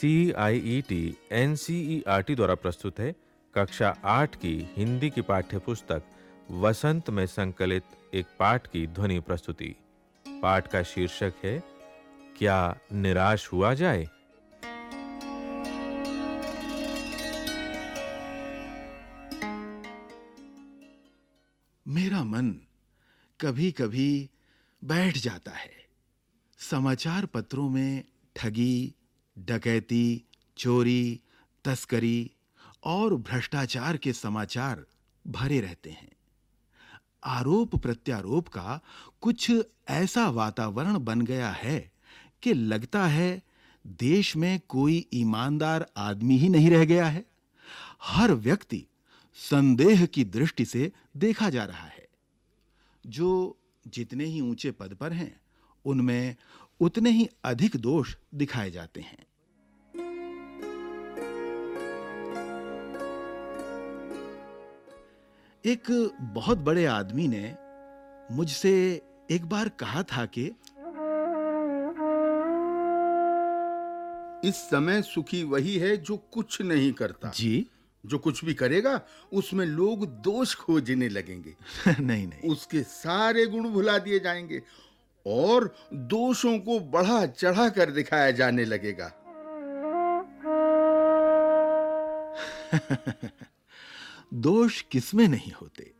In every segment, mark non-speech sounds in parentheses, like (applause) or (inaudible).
C I E T N C E R T द्वारा प्रस्तुत है कक्षा आठ की हिंदी की पाठ्य पुस्तक वसंत में संकलित एक पाठ की ध्वनि प्रस्तुति। पाठ का शीर्षक है, क्या निराश हुआ जाए? मेरा मन कभी-कभी बैठ जाता है। समाचार पत्रों में ठगी डकैती, चोरी, तस्करी और भ्रष्टाचार के समाचार भरे रहते हैं। आरोप प्रत्यारोप का कुछ ऐसा वातावरण बन गया है कि लगता है देश में कोई ईमानदार आदमी ही नहीं रह गया है। हर व्यक्ति संदेह की दृष्टि से देखा जा रहा है। जो जितने ही ऊँचे पद पर हैं, उनमें उतने ही अधिक दोष दिखाए जाते हैं। एक बहुत बड़े आदमी ने मुझसे एक बार कहा था कि इस समय सुखी वही है जो कुछ नहीं करता। जी। जो कुछ भी करेगा उसमें लोग दोष खोजने लगेंगे। (laughs) नहीं नहीं। उसके सारे गुण भुला दिए जाएँगे और दोषों को बढ़ा चढ़ा कर दिखाया जाने लगेगा। (laughs) दोष किसमें नहीं होते।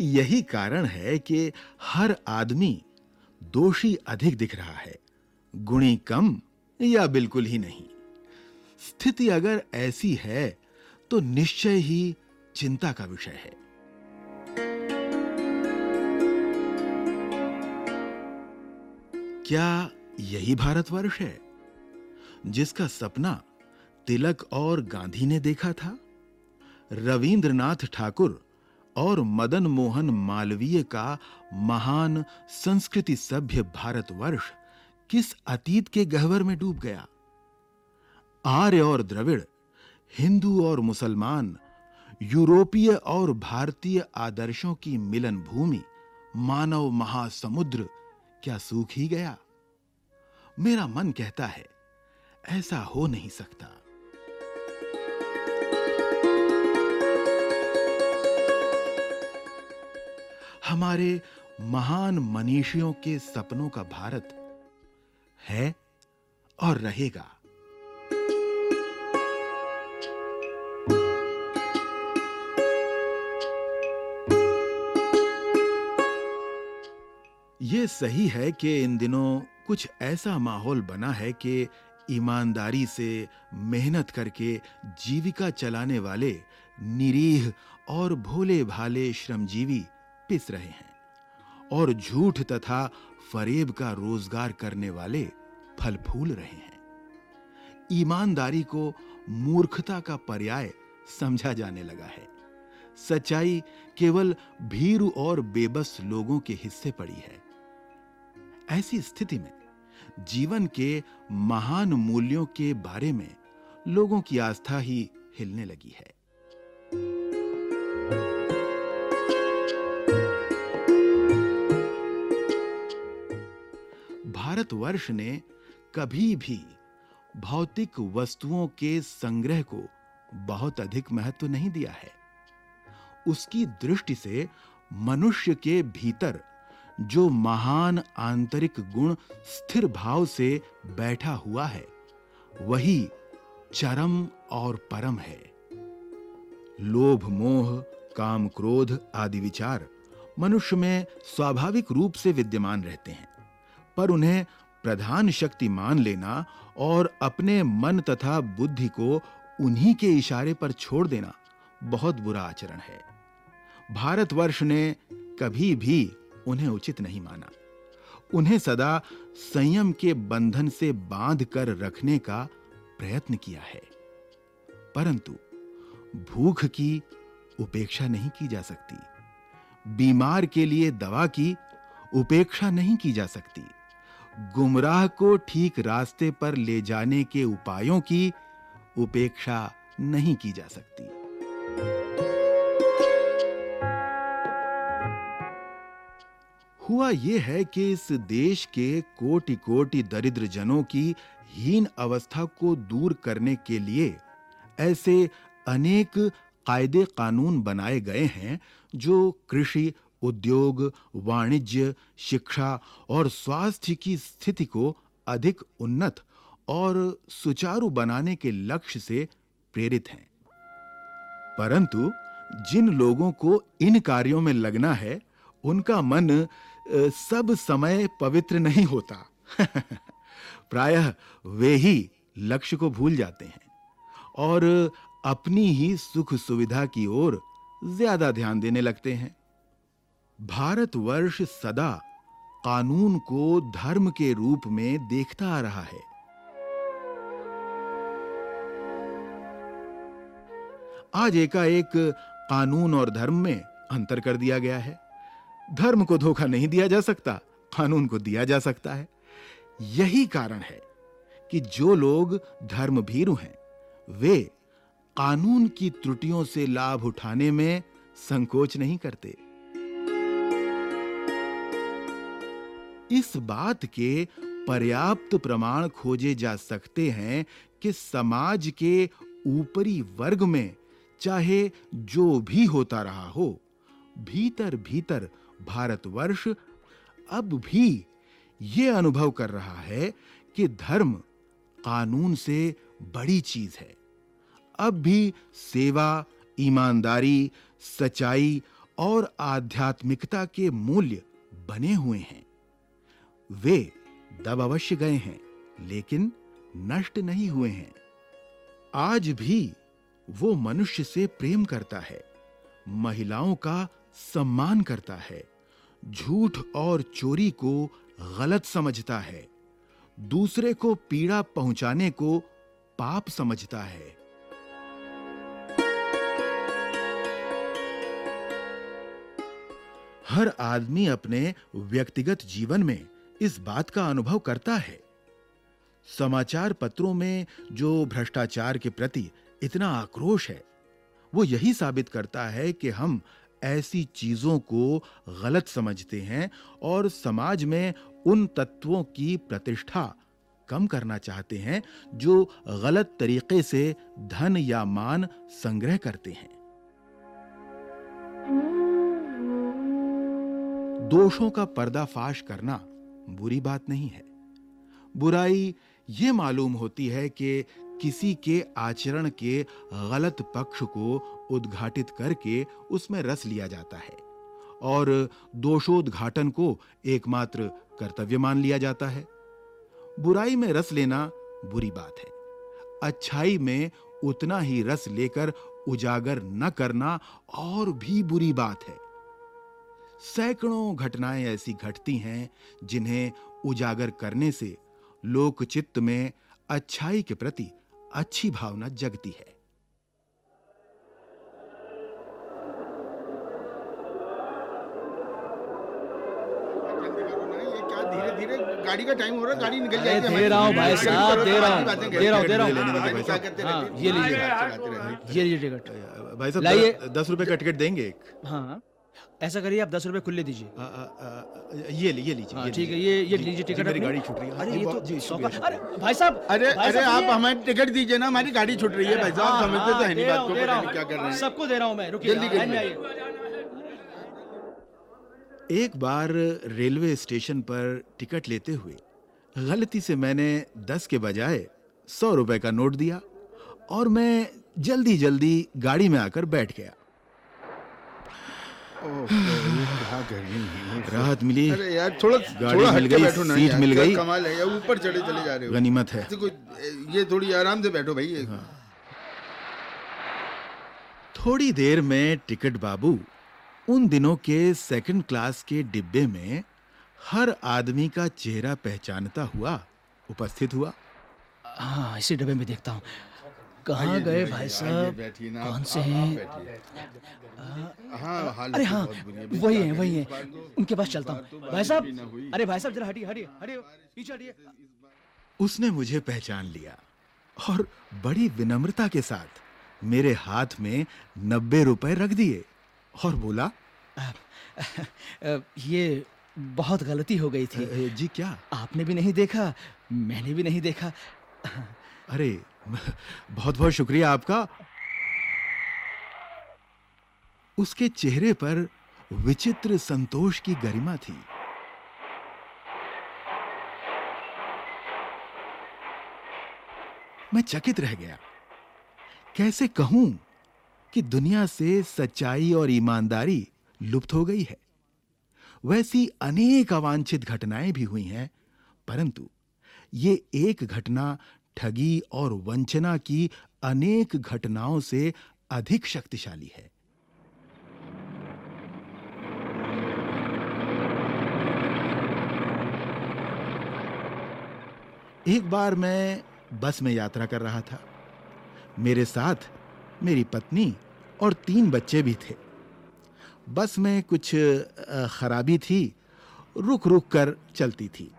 यही कारण है कि हर आदमी दोषी अधिक दिख रहा है, गुणी कम या बिल्कुल ही नहीं। स्थिति अगर ऐसी है तो निश्चय ही चिंता का विषय है। क्या यही भारतवर्ष है, जिसका सपना तिलक और गांधी ने देखा था? रविंद्रनाथ ठाकुर और मदन मोहन मालवीय का महान संस्कृति सभ्य भारतवर्ष किस अतीत के गहवर में डूब गया? आर्य और द्रविड़, हिंदू और मुसलमान, यूरोपीय और भारतीय आदर्शों की मिलन भूमि, मानव महासमुद्र, क्या सूख ही गया? मेरा मन कहता है, ऐसा हो नहीं सकता। हमारे महान मनीषियों के सपनों का भारत है और रहेगा। ये सही है कि इन दिनों कुछ ऐसा माहौल बना है कि ईमानदारी से मेहनत करके जीविका चलाने वाले निरीह और भोले भाले श्रमजीवी पिस रहे हैं और झूठ तथा फरेब का रोज़गार करने वाले फल फूल रहे हैं। ईमानदारी को मूर्खता का पर्याय समझा जाने लगा है। सच्चाई केवल भीरू और बेबस लोगों के हिस्से पड़ी है। ऐसी स्थिति में जीवन के महान मूल्यों के बारे में लोगों की आस्था ही हिलने लगी है। भारतवर्ष ने कभी भी भौतिक वस्तुओं के संग्रह को बहुत अधिक महत्व नहीं दिया है। उसकी दृष्टि से मनुष्य के भीतर जो महान आंतरिक गुण स्थिर भाव से बैठा हुआ है, वही चरम और परम है। लोभ, मोह, काम, क्रोध आदि विचार मनुष्य में स्वाभाविक रूप से विद्यमान रहते हैं। पर उन्हें प्रधान शक्ति मान लेना और अपने मन तथा बुद्धि को उन्हीं के इशारे पर छोड़ देना बहुत बुरा आचरण है। भारतवर्ष ने कभी भी उन्हें उचित नहीं माना। उन्हें सदा संयम के बंधन से बाँध कर रखने का प्रयत्न किया है। परंतु भूख की उपेक्षा नहीं की जा सकती। बीमार के लिए दवा की उपेक्षा नहीं की जा सकती। गुमराह को ठीक रास्ते पर ले जाने के उपायों की उपेक्षा नहीं की जा सकती। हुआ यह है कि इस देश के कोटि-कोटि दरिद्र जनों की हीन अवस्था को दूर करने के लिए ऐसे अनेक कायदे कानून बनाए गए हैं जो कृषि उद्योग, वाणिज्य, शिक्षा और स्वास्थ्य की स्थिति को अधिक उन्नत और सुचारू बनाने के लक्ष्य से प्रेरित हैं। परंतु जिन लोगों को इन कार्यों में लगना है, उनका मन सब समय पवित्र नहीं होता। (laughs) प्रायः वे ही लक्ष्य को भूल जाते हैं और अपनी ही सुख सुविधा की ओर ज़्यादा ध्यान देने लगते हैं। भारतवर्ष सदा कानून को धर्म के रूप में देखता आ रहा है। आज एकाएक कानून और धर्म में अंतर कर दिया गया है। धर्म को धोखा नहीं दिया जा सकता, कानून को दिया जा सकता है। यही कारण है कि जो लोग धर्म भीरु हैं, वे कानून की त्रुटियों से लाभ उठाने में संकोच नहीं करते। इस बात के पर्याप्त प्रमाण खोजे जा सकते हैं कि समाज के ऊपरी वर्ग में, चाहे जो भी होता रहा हो भीतर भीतर भारतवर्ष अब भी ये अनुभव कर रहा है कि धर्म कानून से बड़ी चीज़ है। अब भी सेवा, ईमानदारी, सच्चाई और आध्यात्मिकता के मूल्य बने हुए हैं। वे दब अवश्य गए हैं, लेकिन नष्ट नहीं हुए हैं। आज भी वो मनुष्य से प्रेम करता है, महिलाओं का सम्मान करता है, झूठ और चोरी को गलत समझता है, दूसरे को पीड़ा पहुँचाने को पाप समझता है। हर आदमी अपने व्यक्तिगत जीवन में इस बात का अनुभव करता है। समाचार पत्रों में जो भ्रष्टाचार के प्रति इतना आक्रोश है, वो यही साबित करता है कि हम ऐसी चीज़ों को गलत समझते हैं और समाज में उन तत्वों की प्रतिष्ठा कम करना चाहते हैं, जो गलत तरीके से धन या मान संग्रह करते हैं। दोषों का पर्दाफाश करना बुरी बात नहीं है। बुराई ये मालूम होती है कि किसी के आचरण के गलत पक्ष को उद्घाटित करके उसमें रस लिया जाता है और दोषोद्घाटन को एकमात्र कर्तव्य मान लिया जाता है। बुराई में रस लेना बुरी बात है। अच्छाई में उतना ही रस लेकर उजागर न करना और भी बुरी बात है। सैकड़ों घटनाएँ ऐसी घटती हैं जिन्हें उजागर करने से लोक चित्त में अच्छाई के प्रति अच्छी भावना जगती है गाड़ी का टाइम हो रहा है गाड़ी निकल जाएगी दे रहा हूँ भाई साहब, दे रहा हूँ, दे रहा हूँ, दे रहा हूँ। रहते हैं। हाँ, हैं? ये लीजिए। ये लीजिए टिकट भाई साहब दस रुपए का टिकट देंगे एक हाँ ऐसा करिए आप दस रुपए खुले दीजिए। आ, आ, ये ले ये लीजिए हाँ ये ठीक है। ये ये लीजिए टिकट मेरी गाड़ी छूट रही है। अरे ये जी, तो शुक्रिया, सौका- अरे भाई साहब अरे अरे आप हमें टिकट दीजिए ना हमारी गाड़ी छूट रही है भाई साहब हाँ, समझते तो है नहीं बात को पता नहीं क्या कर रहे हैं। सबको दे रहा हूँ मैं रुकिए जल्दी लाइन में आइए। एक बार रेलवे स्टेशन पर टिकट लेते हुए गलती से मैंने दस के बजाय सौ रुपए का नोट दिया और मैं जल्दी जल्दी गाड़ी में आकर बैठ गया। क्या गर्मी है राहत मिली। अरे यार थोड़ा गाड़ी मिल गई, सीट मिल गई। कमाल है ऊपर चढ़े चले जा रहे हो। गनीमत है। ये थोड़ी आराम से बैठो भाई थोड़ी देर में टिकट बाबू उन दिनों के सेकंड क्लास के डिब्बे में हर आदमी का चेहरा पहचानता हुआ उपस्थित हुआ। हाँ इसी डब्बे में देखता हूँ। कहाँ गए भाई साहब? कौन से हैं। हाँ अरे तो हाँ बहुत बुरी है। वही है वही है। तो- उनके पास चलता बार तो हूँ भाई साहब। अरे भाई साहब जरा हटिए हटिए हटिए पीछे हटिए। उसने मुझे पहचान लिया और बड़ी विनम्रता के साथ मेरे हाथ में नब्बे रुपए रख दिए और बोला ये बहुत गलती हो गई थी। जी क्या? आपने भी नहीं देखा मैंने भी नहीं देखा। अरे बहुत बहुत शुक्रिया आपका। उसके चेहरे पर विचित्र संतोष की गरिमा थी। मैं चकित रह गया। कैसे कहूँ कि दुनिया से सच्चाई और ईमानदारी लुप्त हो गई है? वैसी अनेक अवांछित घटनाएँ भी हुई हैं, परंतु ये एक घटना ठगी और वंचना की अनेक घटनाओं से अधिक शक्तिशाली है। एक बार मैं बस में यात्रा कर रहा था। मेरे साथ मेरी पत्नी और तीन बच्चे भी थे। बस में कुछ खराबी थी रुक रुक कर चलती थी।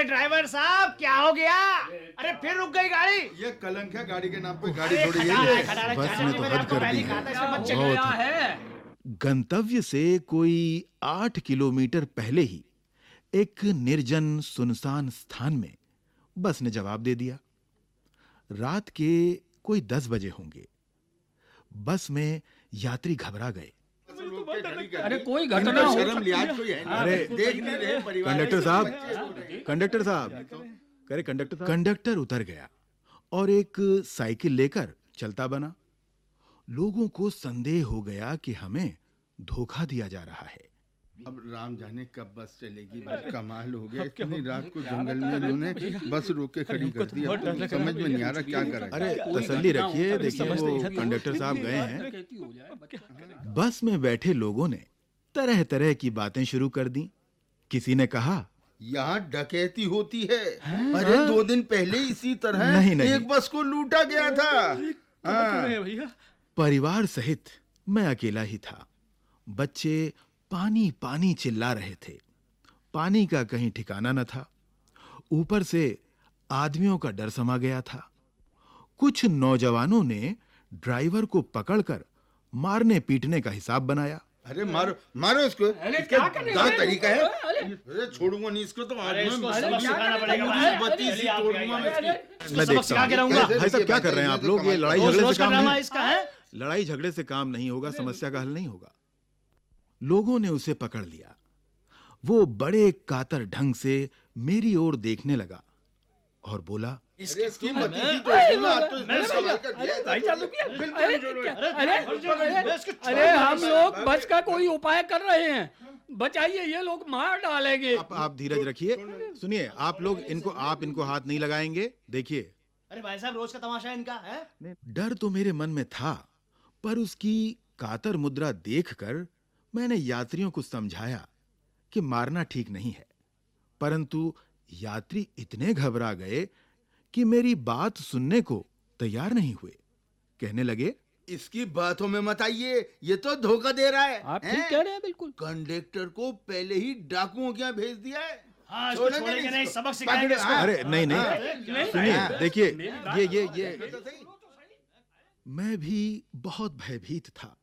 अरे ड्राइवर साहब क्या हो गया? अरे फिर रुक गई गाड़ी। ये कलंक है गाड़ी के नाम पे गाड़ी थोड़ी है। खड़ा बस ने तो हद कर दी। ही है है गंतव्य से कोई आठ किलोमीटर पहले ही एक निर्जन सुनसान स्थान में बस ने जवाब दे दिया। रात के कोई दस बजे होंगे। बस में यात्री घबरा गए। अरे कोई घटना हो शर्म लिहाज कोई है अरे, देख नहीं रहे परिवार कंडक्टर साहब। कंडक्टर साहब अरे कंडक्टर साहब। कंडक्टर उतर गया और एक साइकिल लेकर चलता बना। लोगों को संदेह हो गया कि हमें धोखा दिया जा रहा है। अब राम जाने कब बस चलेगी? बस कमाल हो गया इतनी रात को जंगल में इन्होंने बस रोक के खड़ी कर दी। अब तो समझ में नहीं आ रहा क्या करें? अरे तसल्ली रखिए देखिए वो कंडक्टर साहब गए हैं। बस में बैठे लोगों ने तरह तरह की बातें शुरू कर दी। किसी ने कहा यहाँ डकैती होती है। अरे दो दिन पहले इसी तरह नहीं, नहीं। एक बस को लूटा गया था। हाँ। परिवार सहित मैं अकेला ही था। बच्चे पानी पानी चिल्ला रहे थे। पानी का कहीं ठिकाना न था। ऊपर से आदमियों का डर समा गया था। कुछ नौजवानों ने ड्राइवर को पकड़कर मारने पीटने का हिसाब बनाया। अरे मारो मारो इसको। क्या कर रहे हो? क्या तरीका है? अरे, छोड़ूँगा नहीं इसको तो मैं सबक सिखाना पड़ेगा। पूरी बत्ती सी तोड़ूँगा मैं इसकी। मैं सबक देखता सिखा के हूँ। भाई साहब क्या कर रहे हैं आप लोग? ये लड़ाई झगड़े से काम नहीं लड़ाई झगड़े से काम नहीं होगा समस्या का हल नहीं होगा। लोगों ने उसे पकड़ लिया। वो बड़े कातर ढंग से मेरी ओर देखने लगा और बोला अरे इसकी आज तो इसने सवाल कर दिया भाई चालू किया। अरे अरे अरे अरे हम लोग बच का कोई उपाय कर रहे हैं। बचाइए ये लोग मार डालेंगे। आप आप धीरज रखिए। सुनिए आप लोग इनको आप इनको हाथ नहीं लगाएँगे। देखिए। अरे भाई साहब रोज का तमाशा है इनका है? डर तो मेरे मन में था पर उसकी कातर मुद्रा देखकर मैंने यात्रियों को समझाया कि मारना ठीक नहीं है परंतु यात्री इतने घबरा गए कि मेरी बात सुनने को तैयार नहीं हुए। कहने लगे इसकी बातों में मत आइए ये तो धोखा दे रहा है। आप ठीक कह रहे हैं? बिल्कुल। कंडक्टर को पहले ही डाकुओं के यहाँ भेज दिया है। हाँ इसको छोड़ेंगे नहीं सबक सिखाएँगे इसको। हाँ। अरे नहीं नहीं। नहीं, सुनिए हाँ। देखिए ये ये ये। तो मैं भी बहुत भयभीत था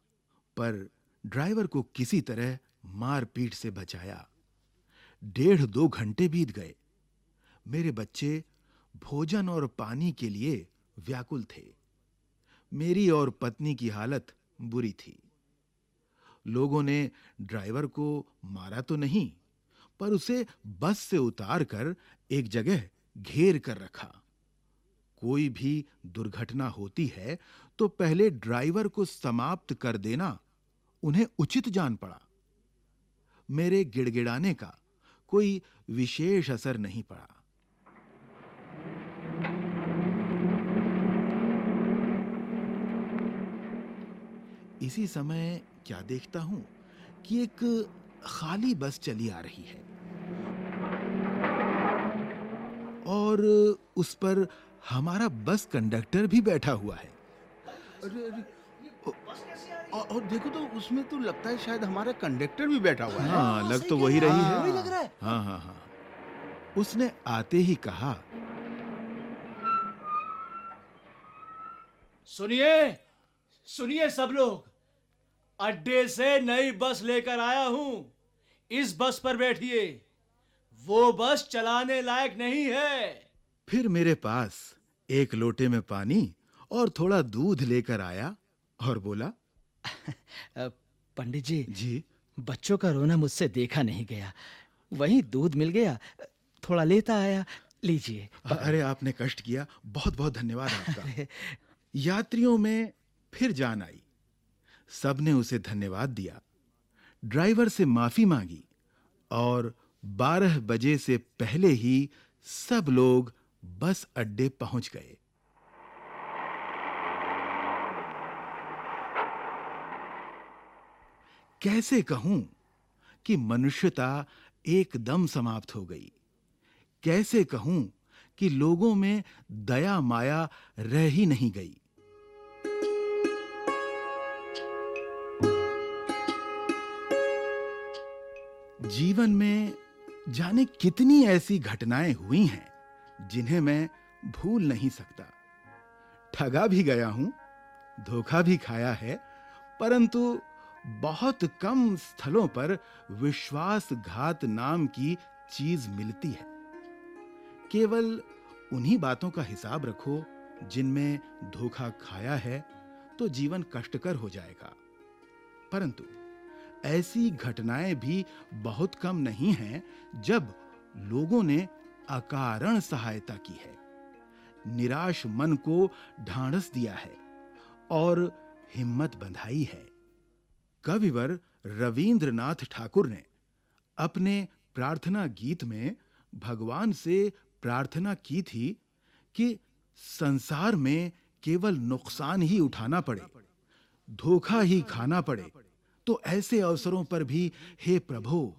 पर ड्राइवर को किसी तरह मारपीट से बचाया। डेढ़ दो घंटे बीत गए। मेरे बच्चे भोजन और पानी के लिए व्याकुल थे। मेरी और पत्नी की हालत बुरी थी। लोगों ने ड्राइवर को मारा तो नहीं, पर उसे बस से उतार कर एक जगह घेर कर रखा। कोई भी दुर्घटना होती है तो पहले ड्राइवर को समाप्त कर देना उन्हें उचित जान पड़ा। मेरे गिड़गिड़ाने का कोई विशेष असर नहीं पड़ा। इसी समय क्या देखता हूँ कि एक खाली बस चली आ रही है। और उस पर हमारा बस कंडक्टर भी बैठा हुआ है। और देखो तो उसमें तो लगता है शायद हमारा कंडक्टर भी बैठा हुआ है। हाँ लग तो वही रही हाँ। है। वही लग रहा है। हाँ हाँ हाँ। उसने आते ही कहा सुनिए सुनिए सब लोग। अड्डे से नई बस लेकर आया हूँ। इस बस पर बैठिए। वो बस चलाने लायक नहीं है। फिर मेरे पास एक लोटे में पानी और थोड़ा दूध लेकर आया। और बोला (laughs) पंडित जी जी। बच्चों का रोना मुझसे देखा नहीं गया। वहीं दूध मिल गया थोड़ा लेता आया। लीजिए। अरे आपने कष्ट किया। बहुत बहुत धन्यवाद आपका। (laughs) यात्रियों में फिर जान आई। सबने उसे धन्यवाद दिया। ड्राइवर से माफ़ी मांगी और 12 बजे से पहले ही सब लोग बस अड्डे पहुँच गए। कैसे कहूँ कि मनुष्यता एकदम समाप्त हो गई? कैसे कहूँ कि लोगों में दया माया रह ही नहीं गई? जीवन में जाने कितनी ऐसी घटनाएँ हुई हैं जिन्हें मैं भूल नहीं सकता। ठगा भी गया हूँ, धोखा भी खाया है, परंतु बहुत कम स्थलों पर विश्वासघात नाम की चीज़ मिलती है। केवल उन्हीं बातों का हिसाब रखो जिनमें धोखा खाया है तो जीवन कष्टकर हो जाएगा। परंतु ऐसी घटनाएँ भी बहुत कम नहीं हैं जब लोगों ने अकारण सहायता की है। निराश मन को ढांढस दिया है और हिम्मत बंधाई है। कविवर रविंद्रनाथ ठाकुर ने अपने प्रार्थना गीत में भगवान से प्रार्थना की थी कि संसार में केवल नुकसान ही उठाना पड़े, धोखा ही खाना पड़े तो ऐसे अवसरों पर भी, हे प्रभु,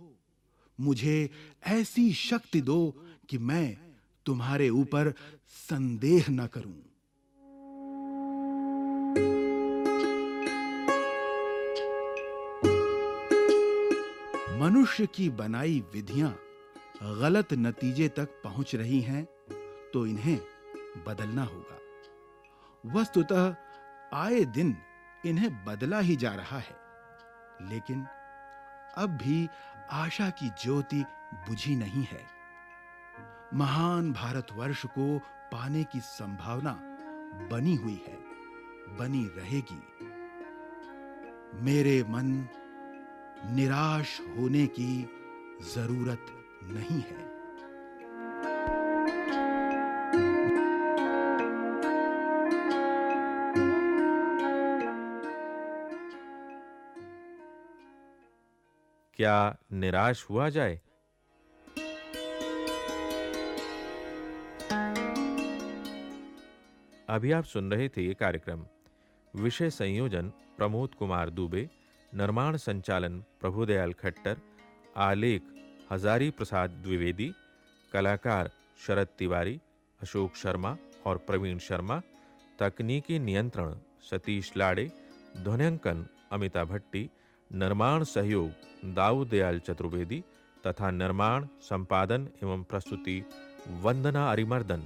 मुझे ऐसी शक्ति दो कि मैं तुम्हारे ऊपर संदेह न करूँ। मनुष्य की बनाई विधियाँ गलत नतीजे तक पहुँच रही हैं तो इन्हें बदलना होगा। वस्तुतः आए दिन इन्हें बदला ही जा रहा है। लेकिन अब भी आशा की ज्योति बुझी नहीं है। महान भारतवर्ष को पाने की संभावना बनी हुई है, बनी रहेगी। मेरे मन निराश होने की ज़रूरत नहीं है। क्या निराश हुआ जाए? अभी आप सुन रहे थे ये कार्यक्रम विषय संयोजन प्रमोद कुमार दुबे निर्माण संचालन प्रभुदयाल खट्टर, आलेख हजारी प्रसाद द्विवेदी, कलाकार शरद तिवारी, अशोक शर्मा और प्रवीण शर्मा, तकनीकी नियंत्रण सतीश लाड़े ध्वनिंकन अमिता भट्टी, निर्माण सहयोग दाऊद दयाल चतुर्वेदी तथा निर्माण संपादन एवं प्रस्तुति वंदना अरिमर्दन।